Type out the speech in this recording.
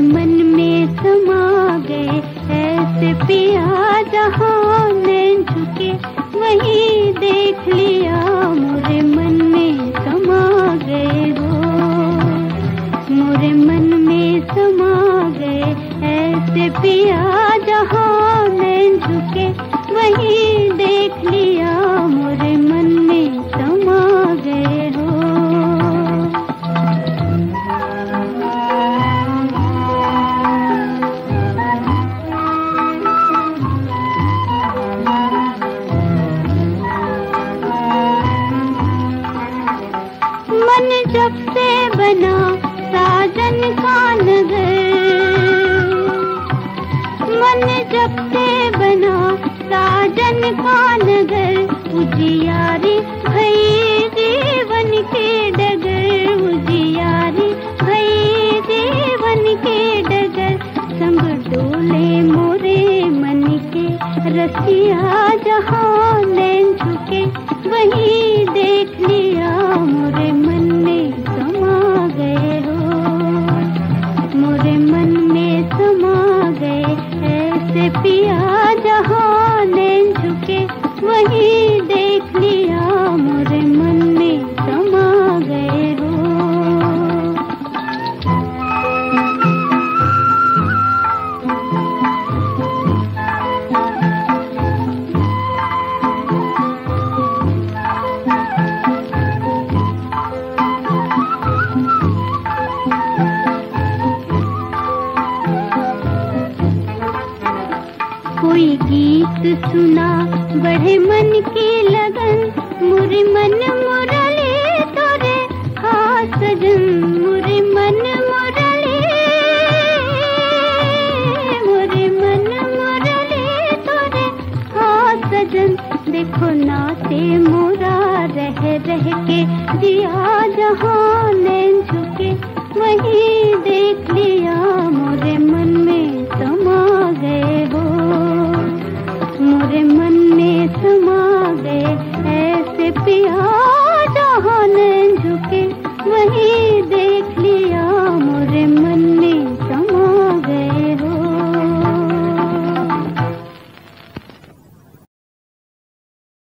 मन में समा गए ऐसे पिया जहाँ नैन झुके वही देख मन जब से बना साजन का नगर। मन जब से बना साजन का नगर उजियारी भई जीवन के डगर। उजियारी भई जीवन के डगर। संग डोले मोरे मन के रसिया जहाँ नैन झुके वही कोई गीत सुना, बढ़े मन की लगन। मुरे मन मुरली तोरे हाँ सजन। मुरे मन देखो नाते मोरा, रह रह के दिया जहाँ झुके, वही